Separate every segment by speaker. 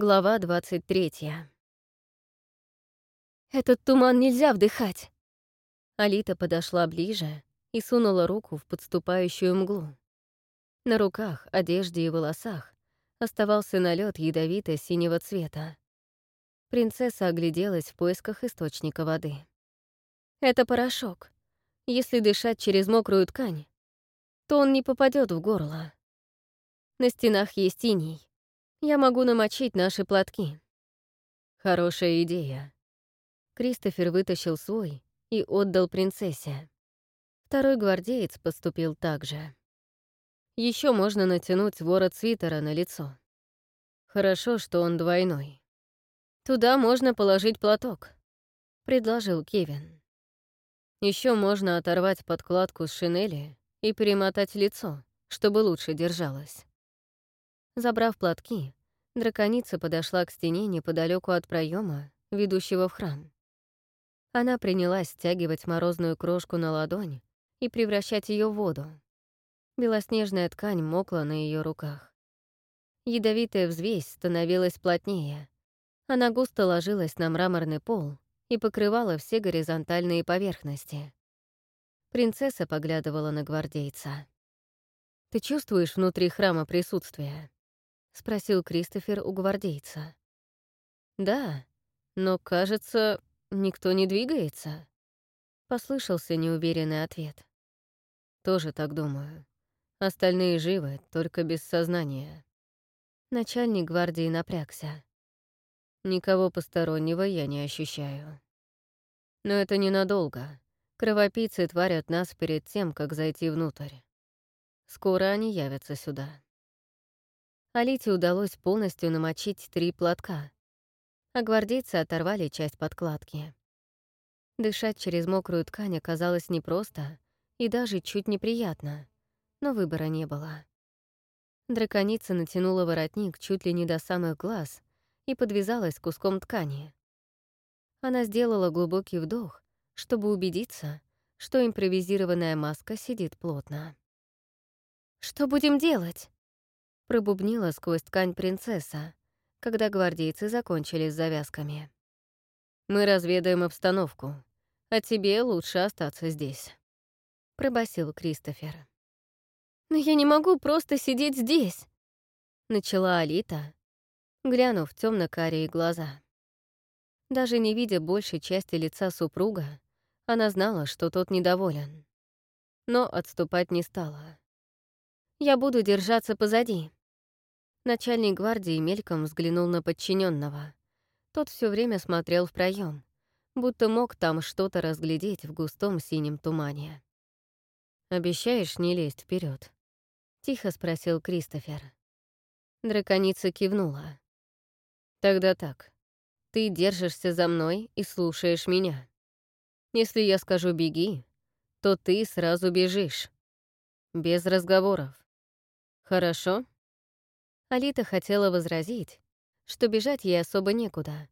Speaker 1: Глава 23. «Этот туман нельзя вдыхать!» Алита подошла ближе и сунула руку в подступающую мглу. На руках, одежде и волосах оставался налет ядовито-синего цвета. Принцесса огляделась в поисках источника воды. «Это порошок. Если дышать через мокрую ткань, то он не попадет в горло. На стенах есть иней. Я могу намочить наши платки. Хорошая идея. Кристофер вытащил свой и отдал принцессе. Второй гвардеец поступил так же. Еще можно натянуть ворот свитера на лицо. Хорошо, что он двойной. Туда можно положить платок, предложил Кевин. Еще можно оторвать подкладку с шинели и перемотать лицо, чтобы лучше держалось. Забрав платки, драконица подошла к стене неподалеку от проема, ведущего в храм. Она принялась стягивать морозную крошку на ладонь и превращать ее в воду. Белоснежная ткань мокла на ее руках. Ядовитая взвесь становилась плотнее. Она густо ложилась на мраморный пол и покрывала все горизонтальные поверхности. Принцесса поглядывала на гвардейца. «Ты чувствуешь внутри храма присутствие?» — спросил Кристофер у гвардейца. «Да, но, кажется, никто не двигается», — послышался неуверенный ответ. «Тоже так думаю. Остальные живы, только без сознания». Начальник гвардии напрягся. «Никого постороннего я не ощущаю. Но это ненадолго. Кровопийцы творят нас перед тем, как зайти внутрь. Скоро они явятся сюда». Алите удалось полностью намочить три платка, а гвардейцы оторвали часть подкладки. Дышать через мокрую ткань оказалось непросто и даже чуть неприятно, но выбора не было. Драконица натянула воротник чуть ли не до самых глаз и подвязалась куском ткани. Она сделала глубокий вдох, чтобы убедиться, что импровизированная маска сидит плотно. «Что будем делать?» Пробубнила сквозь ткань принцесса, когда гвардейцы закончили с завязками. «Мы разведаем обстановку, а тебе лучше остаться здесь», — пробасил Кристофер. «Но я не могу просто сидеть здесь», — начала Алита, глянув в темно карие глаза. Даже не видя большей части лица супруга, она знала, что тот недоволен. Но отступать не стала. «Я буду держаться позади. Начальник гвардии мельком взглянул на подчиненного. Тот все время смотрел в проем, будто мог там что-то разглядеть в густом синем тумане. «Обещаешь не лезть вперед? тихо спросил Кристофер. Драконица кивнула. «Тогда так. Ты держишься за мной и слушаешь меня. Если я скажу «беги», то ты сразу бежишь. Без разговоров. Хорошо?» Алита хотела возразить, что бежать ей особо некуда.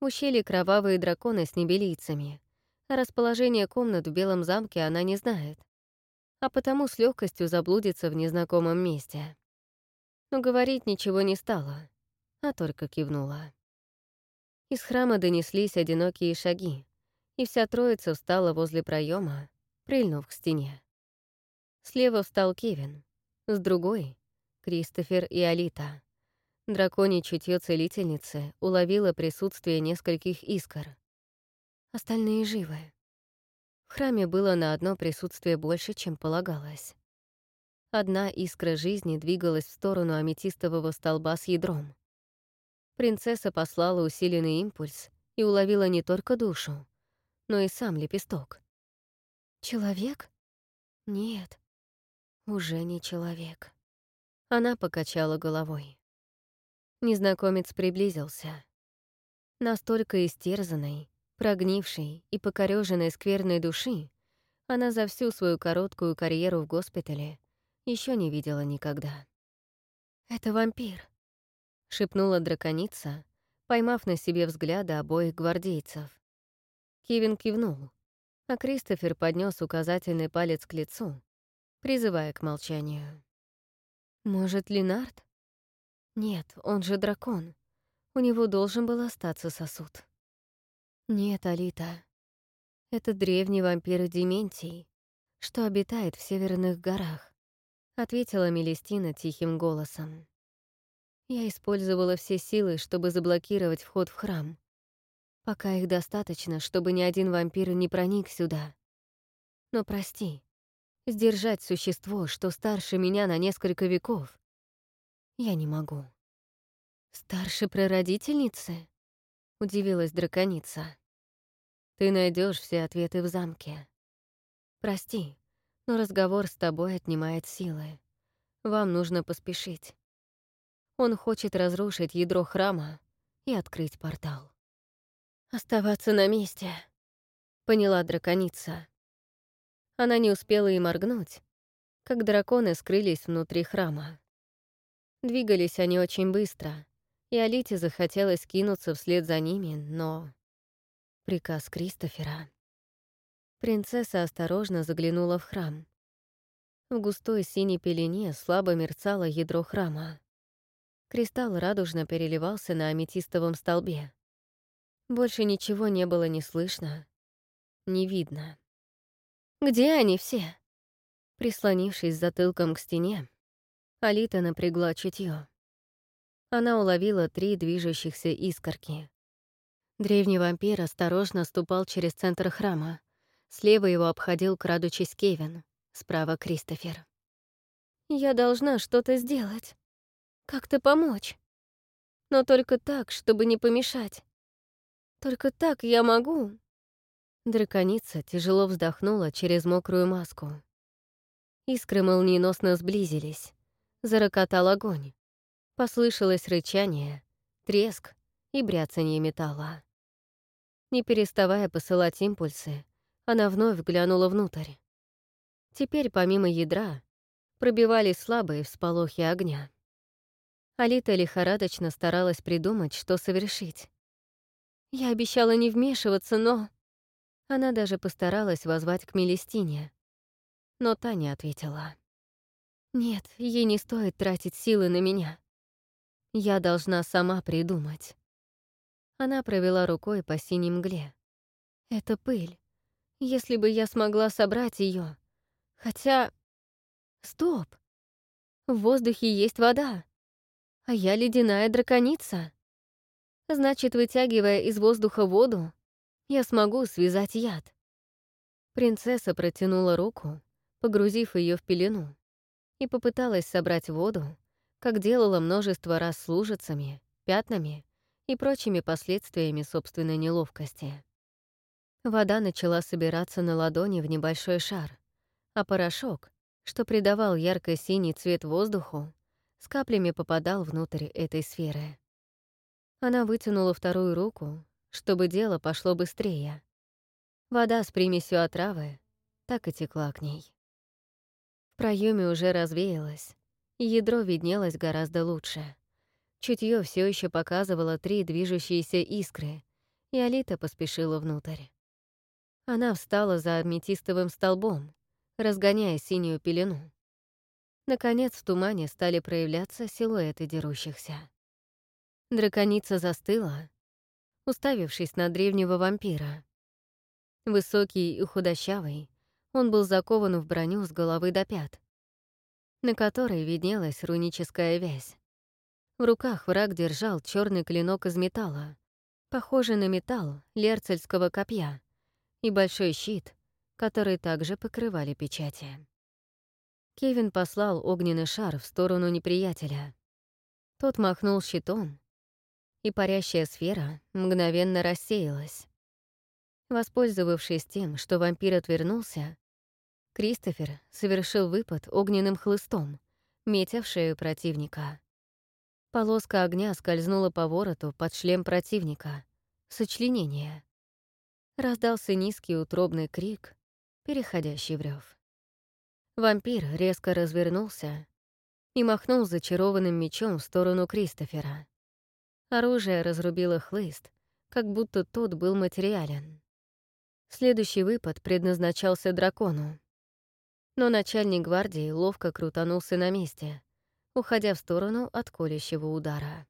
Speaker 1: В ущелье кровавые драконы с небелийцами. А расположение комнат в Белом замке она не знает. А потому с легкостью заблудится в незнакомом месте. Но говорить ничего не стала, а только кивнула. Из храма донеслись одинокие шаги, и вся троица встала возле проема, прильнув к стене. Слева встал Кевин, с другой Кристофер и Алита. Драконий чутье целительницы уловило присутствие нескольких искр. Остальные живы. В храме было на одно присутствие больше, чем полагалось. Одна искра жизни двигалась в сторону аметистового столба с ядром. Принцесса послала усиленный импульс и уловила не только душу, но и сам лепесток. «Человек? Нет, уже не человек». Она покачала головой. Незнакомец приблизился. Настолько истерзанной, прогнившей и покорёженной скверной души она за всю свою короткую карьеру в госпитале еще не видела никогда. «Это вампир», — шепнула драконица, поймав на себе взгляды обоих гвардейцев. Кевин кивнул, а Кристофер поднес указательный палец к лицу, призывая к молчанию. Может, Ленард? Нет, он же дракон. У него должен был остаться сосуд. Нет, Алита. Это древний вампир Дементий, что обитает в северных горах, ответила Мелестина тихим голосом. Я использовала все силы, чтобы заблокировать вход в храм. Пока их достаточно, чтобы ни один вампир не проник сюда. Но прости, сдержать существо, что старше меня на несколько веков, я не могу. «Старше прародительницы?» — удивилась драконица. «Ты найдешь все ответы в замке. Прости, но разговор с тобой отнимает силы. Вам нужно поспешить. Он хочет разрушить ядро храма и открыть портал. «Оставаться на месте», — поняла драконица. Она не успела и моргнуть, как драконы скрылись внутри храма. Двигались они очень быстро, и Алите захотелось кинуться вслед за ними, но... Приказ Кристофера. Принцесса осторожно заглянула в храм. В густой синей пелене слабо мерцало ядро храма. Кристалл радужно переливался на аметистовом столбе. Больше ничего не было ни слышно, ни видно. «Где они все?» Прислонившись затылком к стене, Алита напрягла чутье. Она уловила три движущихся искорки. Древний вампир осторожно ступал через центр храма. Слева его обходил, крадучись Кевин, справа — Кристофер. «Я должна что-то сделать. Как-то помочь. Но только так, чтобы не помешать. Только так я могу». Драконица тяжело вздохнула через мокрую маску. Искры молниеносно сблизились. Зарокотал огонь. Послышалось рычание, треск и бряцанье металла. Не переставая посылать импульсы, она вновь глянула внутрь. Теперь, помимо ядра, пробивались слабые всполохи огня. Алита лихорадочно старалась придумать, что совершить. Я обещала не вмешиваться, но... Она даже постаралась возвать к Мелестине. Но та не ответила. Нет, ей не стоит тратить силы на меня. Я должна сама придумать. Она провела рукой по синей мгле. Это пыль. Если бы я смогла собрать ее, Хотя... Стоп! В воздухе есть вода, а я ледяная драконица. Значит, вытягивая из воздуха воду, я смогу связать яд. Принцесса протянула руку, погрузив ее в пелену и попыталась собрать воду, как делала множество раз с лужицами, пятнами и прочими последствиями собственной неловкости. Вода начала собираться на ладони в небольшой шар, а порошок, что придавал ярко-синий цвет воздуху, с каплями попадал внутрь этой сферы. Она вытянула вторую руку, чтобы дело пошло быстрее. Вода с примесью отравы так и текла к ней. В проеме уже развеялось, и ядро виднелось гораздо лучше. Чутье все еще показывало три движущиеся искры, и Алита поспешила внутрь. Она встала за аметистовым столбом, разгоняя синюю пелену. Наконец в тумане стали проявляться силуэты дерущихся. Драконица застыла, уставившись на древнего вампира. Высокий и худощавый, он был закован в броню с головы до пят, на которой виднелась руническая вязь. В руках враг держал черный клинок из металла, похожий на металл лерцельского копья, и большой щит, который также покрывали печати. Кевин послал огненный шар в сторону неприятеля. Тот махнул щитом, и парящая сфера мгновенно рассеялась. Воспользовавшись тем, что вампир отвернулся, Кристофер совершил выпад огненным хлыстом, метя в шею противника. Полоска огня скользнула по вороту под шлем противника. Сочленение. Раздался низкий утробный крик, переходящий в рев. Вампир резко развернулся и махнул зачарованным мечом в сторону Кристофера. Оружие разрубило хлыст, как будто тот был материален. Следующий выпад предназначался дракону. Но начальник гвардии ловко крутанулся на месте, уходя в сторону от колющего удара.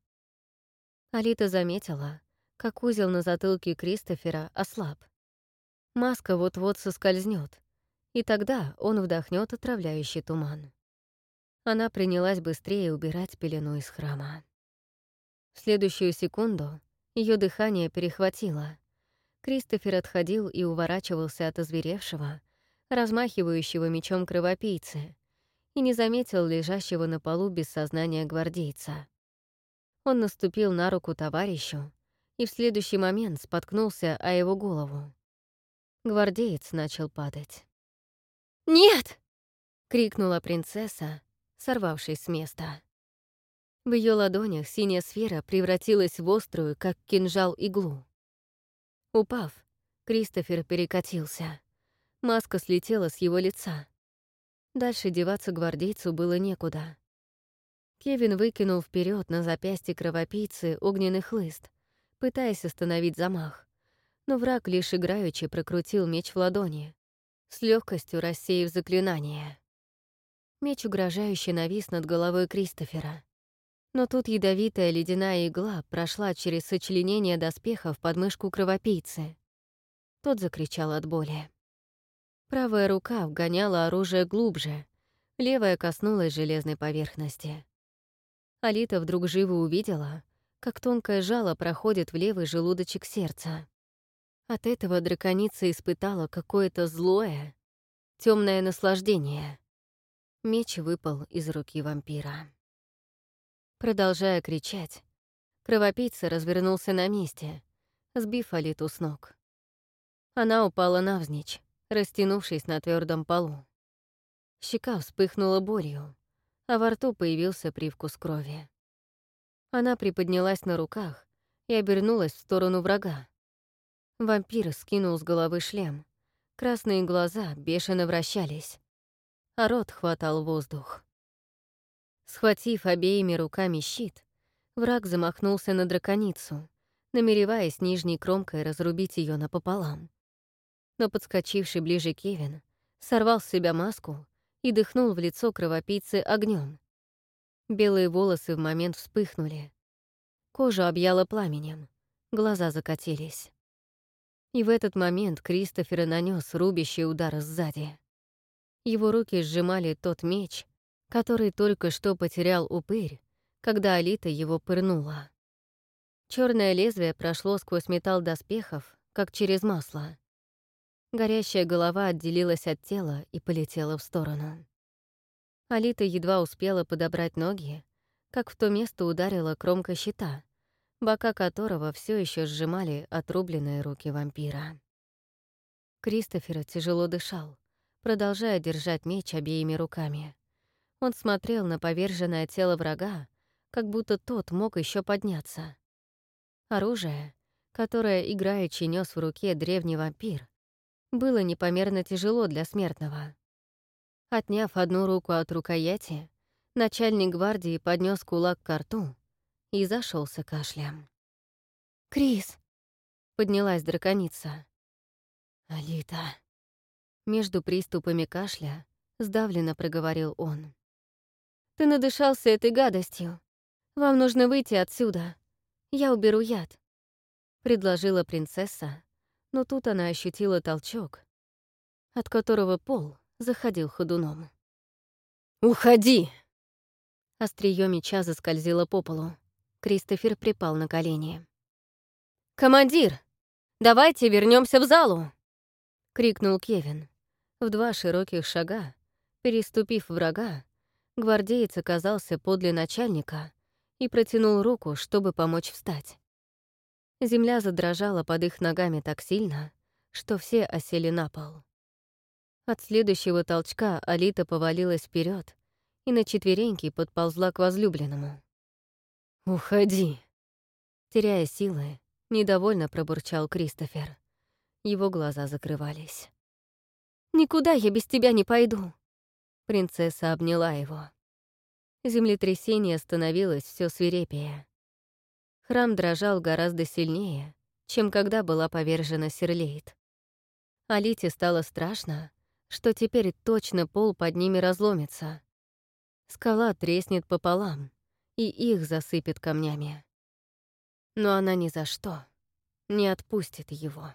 Speaker 1: Алита заметила, как узел на затылке Кристофера ослаб. Маска вот-вот соскользнет, и тогда он вдохнет отравляющий туман. Она принялась быстрее убирать пелену из храма. В следующую секунду ее дыхание перехватило. Кристофер отходил и уворачивался от озверевшего, размахивающего мечом кровопийцы, и не заметил лежащего на полу без сознания гвардейца. Он наступил на руку товарищу и в следующий момент споткнулся о его голову. Гвардеец начал падать. «Нет!» — крикнула принцесса, сорвавшись с места. В ее ладонях синяя сфера превратилась в острую, как кинжал, иглу. Упав, Кристофер перекатился. Маска слетела с его лица. Дальше деваться гвардейцу было некуда. Кевин выкинул вперед на запястье кровопийцы огненный хлыст, пытаясь остановить замах. Но враг лишь играючи прокрутил меч в ладони, с легкостью рассеяв заклинание. Меч угрожающе навис над головой Кристофера. Но тут ядовитая ледяная игла прошла через сочленение доспехов под мышку кровопийцы. Тот закричал от боли. Правая рука вгоняла оружие глубже, левая коснулась железной поверхности. Алита вдруг живо увидела, как тонкое жало проходит в левый желудочек сердца. От этого драконица испытала какое-то злое, темное наслаждение. Меч выпал из руки вампира. Продолжая кричать, кровопийца развернулся на месте, сбив Алиту с ног. Она упала навзничь, растянувшись на твердом полу. Щека вспыхнула болью, а во рту появился привкус крови. Она приподнялась на руках и обернулась в сторону врага. Вампир скинул с головы шлем. Красные глаза бешено вращались а рот хватал воздух. Схватив обеими руками щит, враг замахнулся на драконицу, намереваясь нижней кромкой разрубить ее напополам. Но подскочивший ближе Кевин сорвал с себя маску и дыхнул в лицо кровопийцы огнем. Белые волосы в момент вспыхнули. Кожа объяла пламенем, глаза закатились. И в этот момент Кристофер нанес рубящий удар сзади. Его руки сжимали тот меч, который только что потерял упырь, когда Алита его пырнула. Черное лезвие прошло сквозь металл доспехов, как через масло. Горящая голова отделилась от тела и полетела в сторону. Алита едва успела подобрать ноги, как в то место ударила кромка щита, бока которого все еще сжимали отрубленные руки вампира. Кристофер тяжело дышал продолжая держать меч обеими руками. Он смотрел на поверженное тело врага, как будто тот мог еще подняться. Оружие, которое играючи нес в руке древний вампир, было непомерно тяжело для смертного. Отняв одну руку от рукояти, начальник гвардии поднес кулак к рту и зашелся кашлем. «Крис!» — поднялась драконица. «Алита!» Между приступами кашля сдавленно проговорил он. «Ты надышался этой гадостью. Вам нужно выйти отсюда. Я уберу яд», — предложила принцесса, но тут она ощутила толчок, от которого пол заходил ходуном. «Уходи!» Остриё меча заскользило по полу. Кристофер припал на колени. «Командир, давайте вернемся в залу!» — крикнул Кевин. В два широких шага, переступив врага, гвардеец оказался подле начальника и протянул руку, чтобы помочь встать. Земля задрожала под их ногами так сильно, что все осели на пол. От следующего толчка Алита повалилась вперед и на четвереньки подползла к возлюбленному. «Уходи!» Теряя силы, недовольно пробурчал Кристофер. Его глаза закрывались. Никуда я без тебя не пойду. Принцесса обняла его. Землетрясение становилось все свирепее. Храм дрожал гораздо сильнее, чем когда была повержена Серлейт. Алите стало страшно, что теперь точно пол под ними разломится. Скала треснет пополам, и их засыпет камнями. но она ни за что не отпустит его.